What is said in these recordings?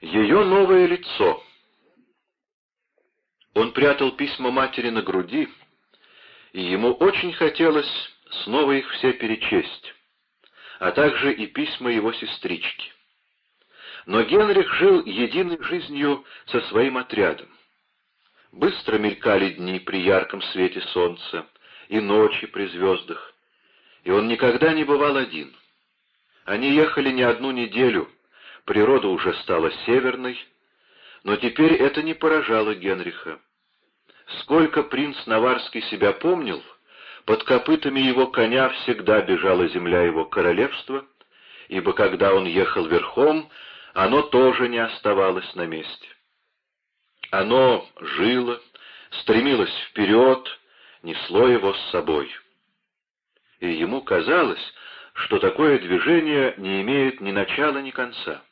Ее новое лицо. Он прятал письма матери на груди, и ему очень хотелось снова их все перечесть, а также и письма его сестрички. Но Генрих жил единой жизнью со своим отрядом. Быстро мелькали дни при ярком свете солнца и ночи при звездах, и он никогда не бывал один. Они ехали не одну неделю — природа уже стала северной, но теперь это не поражало Генриха. Сколько принц Наварский себя помнил, под копытами его коня всегда бежала земля его королевства, ибо когда он ехал верхом, оно тоже не оставалось на месте. Оно жило, стремилось вперед, несло его с собой. И ему казалось, что такое движение не имеет ни начала, ни конца.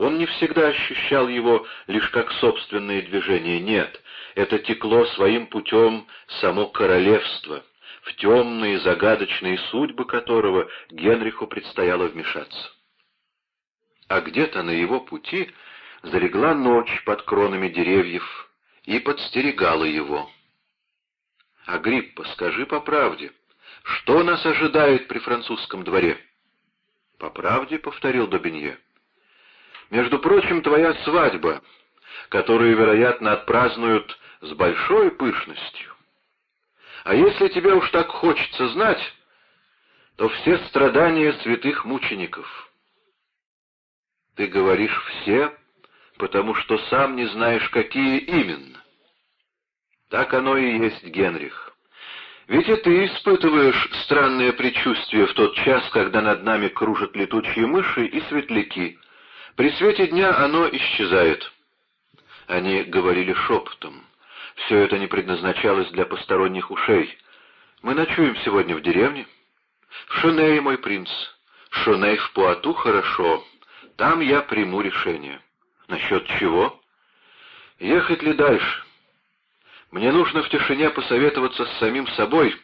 Он не всегда ощущал его лишь как собственное движение, нет, это текло своим путем само королевство, в темные загадочные судьбы которого Генриху предстояло вмешаться. А где-то на его пути залегла ночь под кронами деревьев и подстерегала его. «Агриппа, скажи по правде, что нас ожидает при французском дворе?» «По правде», — повторил Добенье. Между прочим, твоя свадьба, которую, вероятно, отпразднуют с большой пышностью. А если тебе уж так хочется знать, то все страдания святых мучеников. Ты говоришь «все», потому что сам не знаешь, какие именно. Так оно и есть, Генрих. Ведь и ты испытываешь странное предчувствие в тот час, когда над нами кружат летучие мыши и светляки — при свете дня оно исчезает. Они говорили шепотом. Все это не предназначалось для посторонних ушей. Мы ночуем сегодня в деревне. В мой принц. Шоней в Пуату хорошо. Там я приму решение. Насчет чего? Ехать ли дальше? Мне нужно в тишине посоветоваться с самим собой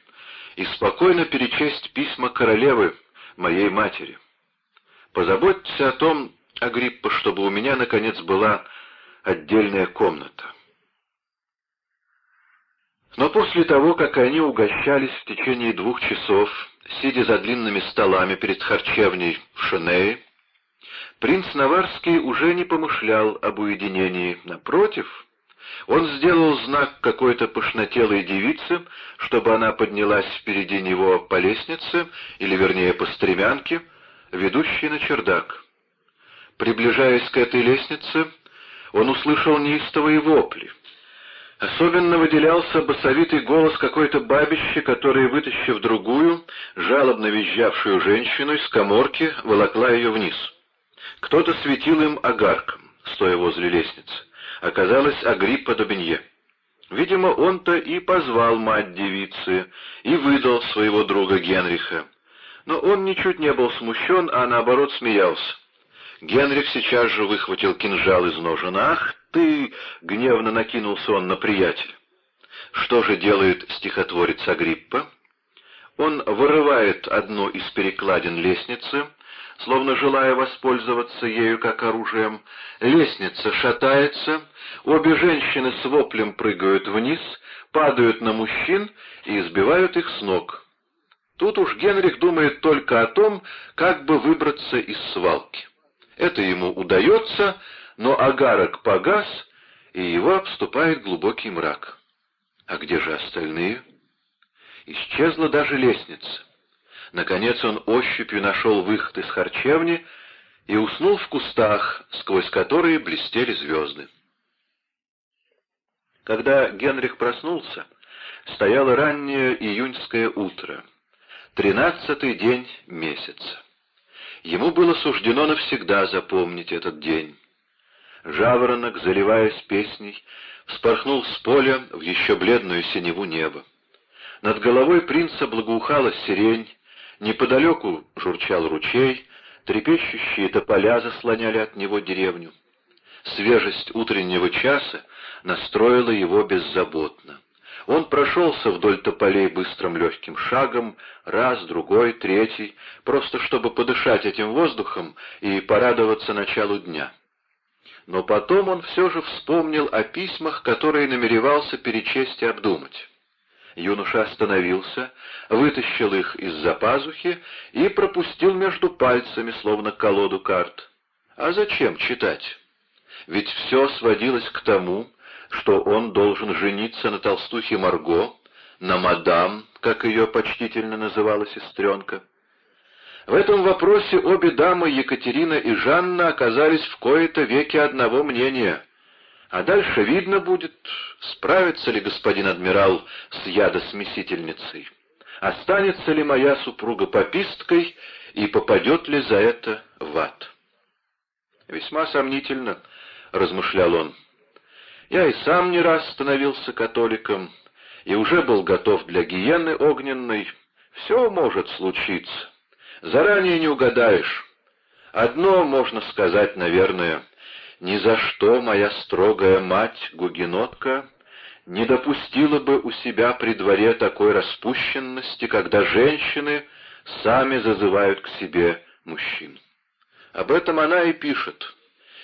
и спокойно перечесть письма королевы, моей матери. Позаботьтесь о том, Агриппа, чтобы у меня, наконец, была отдельная комната. Но после того, как они угощались в течение двух часов, сидя за длинными столами перед харчевней в Шенее, принц Наварский уже не помышлял об уединении. Напротив, он сделал знак какой-то пышнотелой девице, чтобы она поднялась впереди него по лестнице, или вернее по стремянке, ведущей на чердак. Приближаясь к этой лестнице, он услышал неистовые вопли. Особенно выделялся басовитый голос какой-то бабищи, которая, вытащив другую, жалобно визжавшую женщину из коморки, волокла ее вниз. Кто-то светил им огарком, стоя возле лестницы. Оказалось, Агриппа Добенье. Видимо, он-то и позвал мать девицы, и выдал своего друга Генриха. Но он ничуть не был смущен, а наоборот смеялся. Генрих сейчас же выхватил кинжал из ножен. «Ах ты!» — гневно накинулся он на приятеля. Что же делает стихотворец Агриппа? Он вырывает одну из перекладин лестницы, словно желая воспользоваться ею как оружием. Лестница шатается, обе женщины с воплем прыгают вниз, падают на мужчин и избивают их с ног. Тут уж Генрих думает только о том, как бы выбраться из свалки. Это ему удается, но агарок погас, и его обступает глубокий мрак. А где же остальные? Исчезла даже лестница. Наконец он ощупью нашел выход из харчевни и уснул в кустах, сквозь которые блестели звезды. Когда Генрих проснулся, стояло раннее июньское утро, тринадцатый день месяца. Ему было суждено навсегда запомнить этот день. Жаворонок, заливаясь песней, вспорхнул с поля в еще бледную синеву неба. Над головой принца благоухала сирень, неподалеку журчал ручей, трепещущие тополя заслоняли от него деревню. Свежесть утреннего часа настроила его беззаботно. Он прошелся вдоль тополей быстрым легким шагом, раз, другой, третий, просто чтобы подышать этим воздухом и порадоваться началу дня. Но потом он все же вспомнил о письмах, которые намеревался перечесть и обдумать. Юноша остановился, вытащил их из-за пазухи и пропустил между пальцами, словно колоду карт. А зачем читать? Ведь все сводилось к тому, что он должен жениться на толстухе Марго, на мадам, как ее почтительно называла сестренка. В этом вопросе обе дамы, Екатерина и Жанна, оказались в кои-то веки одного мнения. А дальше видно будет, справится ли господин адмирал с ядосмесительницей, останется ли моя супруга пописткой и попадет ли за это в ад. «Весьма сомнительно», — размышлял он. «Я и сам не раз становился католиком, и уже был готов для гиены огненной. Все может случиться. Заранее не угадаешь. Одно можно сказать, наверное. Ни за что моя строгая мать, гугенотка, не допустила бы у себя при дворе такой распущенности, когда женщины сами зазывают к себе мужчин. Об этом она и пишет.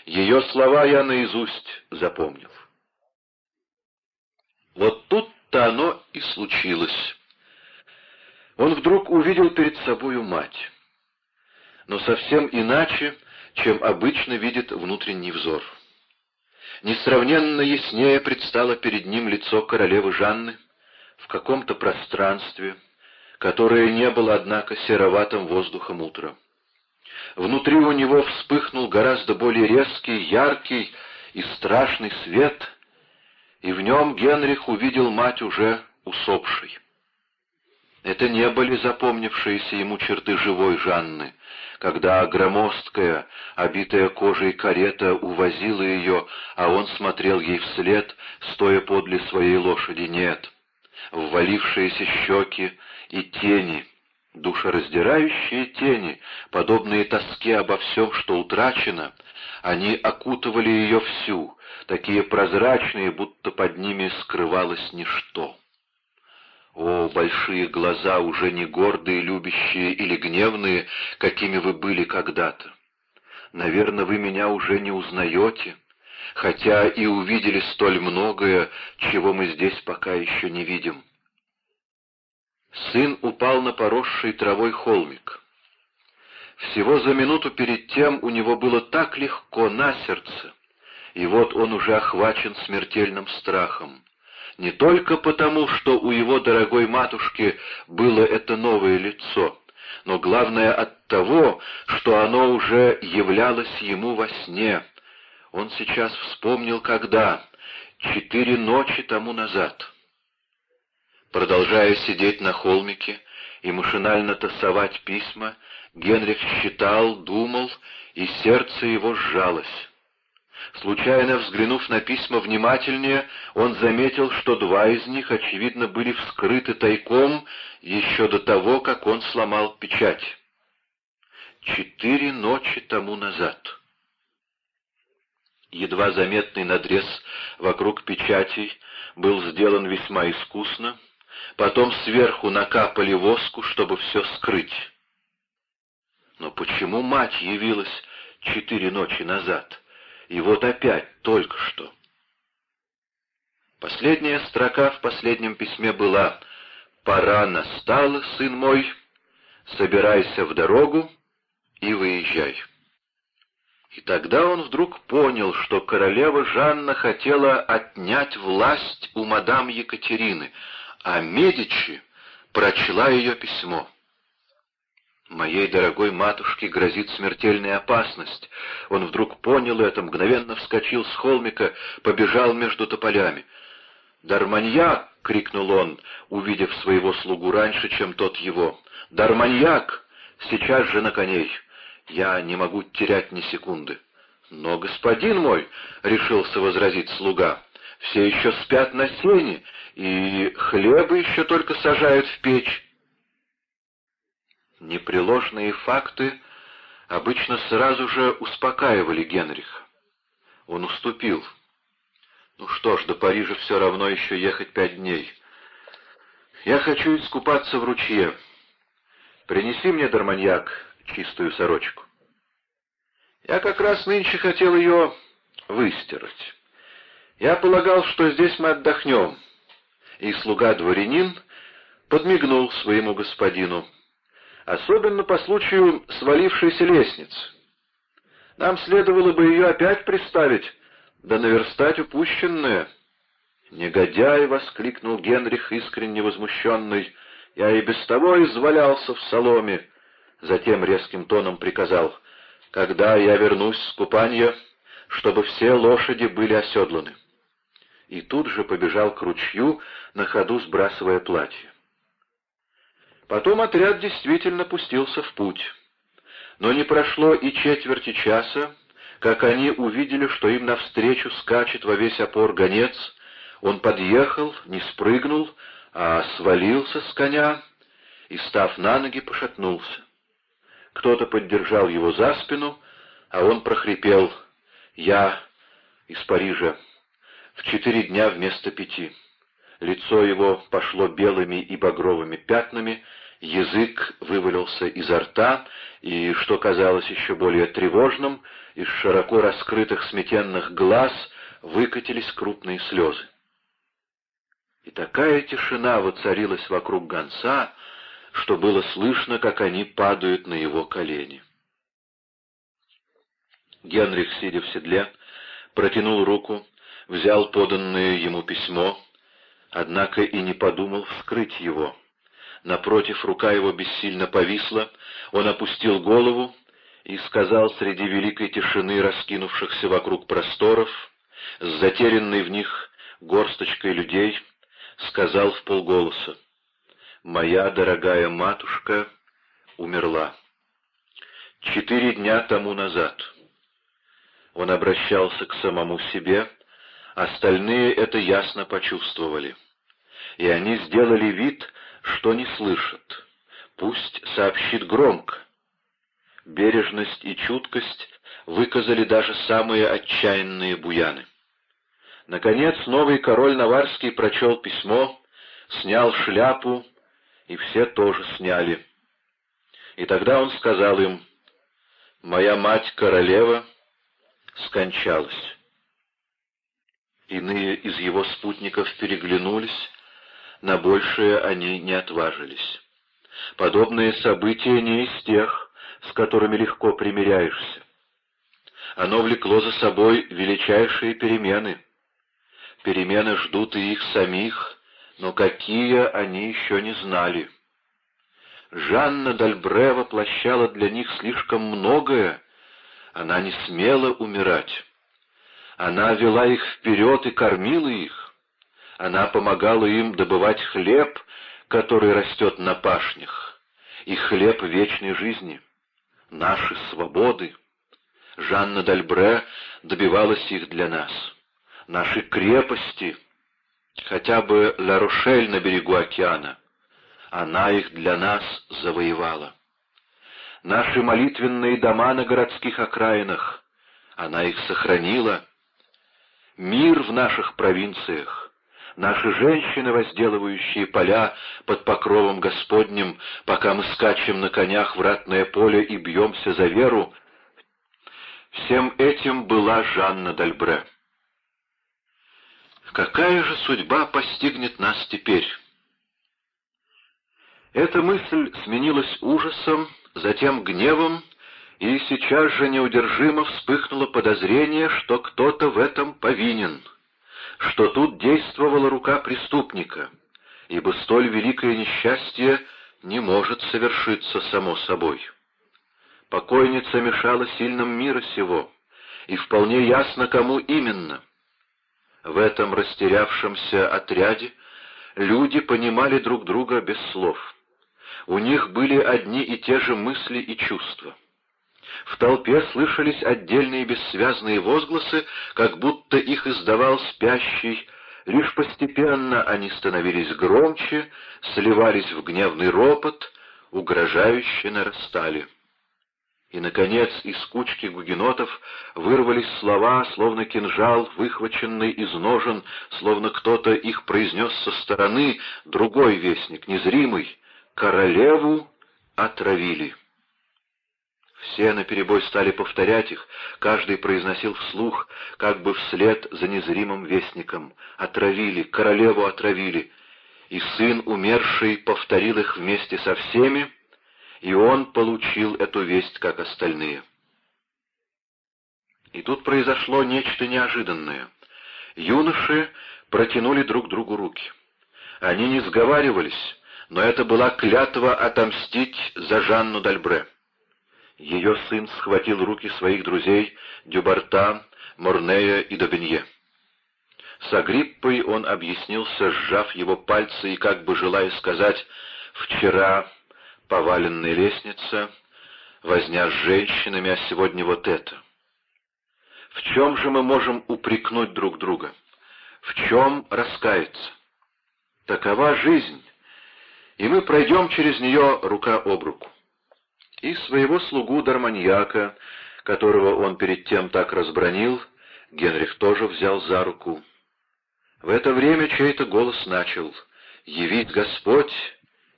Ее слова я наизусть запомнил. Вот тут-то оно и случилось. Он вдруг увидел перед собою мать. Но совсем иначе, чем обычно видит внутренний взор. Несравненно яснее предстало перед ним лицо королевы Жанны в каком-то пространстве, которое не было, однако, сероватым воздухом утра. Внутри у него вспыхнул гораздо более резкий, яркий и страшный свет, и в нем Генрих увидел мать уже усопшей. Это не были запомнившиеся ему черты живой Жанны, когда громоздкая, обитая кожей карета увозила ее, а он смотрел ей вслед, стоя подле своей лошади. Нет, ввалившиеся щеки и тени — Душераздирающие тени, подобные тоске обо всем, что утрачено, они окутывали ее всю, такие прозрачные, будто под ними скрывалось ничто. О, большие глаза, уже не гордые, любящие или гневные, какими вы были когда-то! Наверное, вы меня уже не узнаете, хотя и увидели столь многое, чего мы здесь пока еще не видим. Сын упал на поросший травой холмик. Всего за минуту перед тем у него было так легко на сердце, и вот он уже охвачен смертельным страхом. Не только потому, что у его дорогой матушки было это новое лицо, но главное от того, что оно уже являлось ему во сне. Он сейчас вспомнил, когда, четыре ночи тому назад. Продолжая сидеть на холмике и машинально тасовать письма, Генрих считал, думал, и сердце его сжалось. Случайно взглянув на письма внимательнее, он заметил, что два из них, очевидно, были вскрыты тайком еще до того, как он сломал печать. Четыре ночи тому назад. Едва заметный надрез вокруг печатей был сделан весьма искусно, потом сверху накапали воску, чтобы все скрыть. Но почему мать явилась четыре ночи назад, и вот опять, только что? Последняя строка в последнем письме была «Пора настала, сын мой, собирайся в дорогу и выезжай». И тогда он вдруг понял, что королева Жанна хотела отнять власть у мадам Екатерины, а Медичи прочла ее письмо. Моей дорогой матушке грозит смертельная опасность. Он вдруг понял это, мгновенно вскочил с холмика, побежал между тополями. «Дарманьяк!» — крикнул он, увидев своего слугу раньше, чем тот его. «Дарманьяк! Сейчас же на коней! Я не могу терять ни секунды!» «Но, господин мой!» — решился возразить слуга. «Все еще спят на сене, и хлеба еще только сажают в печь. Непреложные факты обычно сразу же успокаивали Генриха. Он уступил. Ну что ж, до Парижа все равно еще ехать пять дней. Я хочу искупаться в ручье. Принеси мне, Дарманьяк, чистую сорочку. Я как раз нынче хотел ее выстирать. Я полагал, что здесь мы отдохнем. И слуга-дворянин подмигнул своему господину, особенно по случаю свалившейся лестницы. Нам следовало бы ее опять приставить, да наверстать упущенное. «Негодяй!» — воскликнул Генрих, искренне возмущенный. «Я и без того извалялся в соломе». Затем резким тоном приказал, «Когда я вернусь с купания, чтобы все лошади были оседланы». И тут же побежал к ручью, на ходу сбрасывая платье. Потом отряд действительно пустился в путь. Но не прошло и четверти часа, как они увидели, что им навстречу скачет во весь опор гонец. Он подъехал, не спрыгнул, а свалился с коня и, став на ноги, пошатнулся. Кто-то поддержал его за спину, а он прохрипел «Я из Парижа. В четыре дня вместо пяти». Лицо его пошло белыми и багровыми пятнами, язык вывалился изо рта, и, что казалось еще более тревожным, из широко раскрытых сметенных глаз выкатились крупные слезы. И такая тишина воцарилась вокруг гонца, что было слышно, как они падают на его колени. Генрих, сидя в седле, протянул руку, взял поданное ему письмо, однако и не подумал вскрыть его. Напротив, рука его бессильно повисла, он опустил голову и сказал среди великой тишины раскинувшихся вокруг просторов, с затерянной в них горсточкой людей, сказал в полголоса, «Моя дорогая матушка умерла. Четыре дня тому назад». Он обращался к самому себе, остальные это ясно почувствовали. И они сделали вид, что не слышат. Пусть сообщит громко. Бережность и чуткость выказали даже самые отчаянные буяны. Наконец новый король Наварский прочел письмо, снял шляпу, и все тоже сняли. И тогда он сказал им, «Моя мать-королева скончалась». Иные из его спутников переглянулись, на большее они не отважились. Подобные события не из тех, с которыми легко примиряешься. Оно влекло за собой величайшие перемены. Перемены ждут и их самих, но какие они еще не знали. Жанна Дальбре воплощала для них слишком многое, она не смела умирать. Она вела их вперед и кормила их. Она помогала им добывать хлеб, который растет на пашнях, и хлеб вечной жизни, наши свободы. Жанна Дальбре добивалась их для нас. Наши крепости, хотя бы Ла-Рошель на берегу океана, она их для нас завоевала. Наши молитвенные дома на городских окраинах, она их сохранила. Мир в наших провинциях, Наши женщины, возделывающие поля под покровом Господним, пока мы скачем на конях в ратное поле и бьемся за веру, всем этим была Жанна Дальбре. Какая же судьба постигнет нас теперь? Эта мысль сменилась ужасом, затем гневом, и сейчас же неудержимо вспыхнуло подозрение, что кто-то в этом повинен — что тут действовала рука преступника, ибо столь великое несчастье не может совершиться само собой. Покойница мешала сильным мира сего, и вполне ясно, кому именно. В этом растерявшемся отряде люди понимали друг друга без слов. У них были одни и те же мысли и чувства. В толпе слышались отдельные бессвязные возгласы, как будто их издавал спящий. Лишь постепенно они становились громче, сливались в гневный ропот, угрожающе нарастали. И, наконец, из кучки гугенотов вырвались слова, словно кинжал, выхваченный из ножен, словно кто-то их произнес со стороны, другой вестник, незримый. «Королеву отравили». Все наперебой стали повторять их, каждый произносил вслух, как бы вслед за незримым вестником. «Отравили, королеву отравили!» И сын умерший повторил их вместе со всеми, и он получил эту весть, как остальные. И тут произошло нечто неожиданное. Юноши протянули друг другу руки. Они не сговаривались, но это была клятва отомстить за Жанну Дальбре. Ее сын схватил руки своих друзей Дюбарта, Морнея и Добенье. С Агриппой он объяснился, сжав его пальцы и как бы желая сказать «Вчера поваленная лестница, возня с женщинами, а сегодня вот это». В чем же мы можем упрекнуть друг друга? В чем раскаяться? Такова жизнь, и мы пройдем через нее рука об руку. И своего слугу Дарманьяка, которого он перед тем так разбронил, Генрих тоже взял за руку. В это время чей-то голос начал «Явить Господь,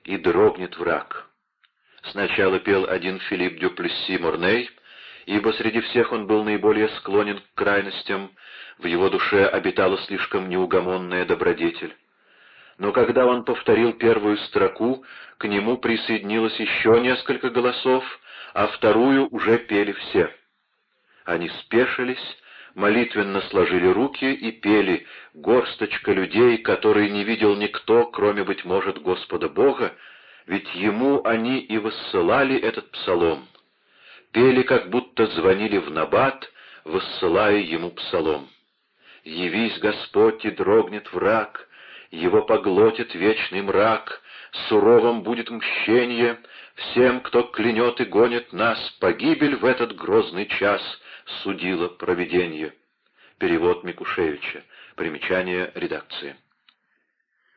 и дрогнет враг». Сначала пел один Филипп Дюплесси Морней, ибо среди всех он был наиболее склонен к крайностям, в его душе обитала слишком неугомонная добродетель но когда он повторил первую строку, к нему присоединилось еще несколько голосов, а вторую уже пели все. Они спешились, молитвенно сложили руки и пели «Горсточка людей, которые не видел никто, кроме, быть может, Господа Бога, ведь Ему они и высылали этот псалом». Пели, как будто звонили в набат, высылая Ему псалом. «Явись, Господь, и дрогнет враг», его поглотит вечный мрак, суровым будет мщение, всем, кто клянет и гонит нас, погибель в этот грозный час судило провидение. Перевод Микушевича. Примечание редакции.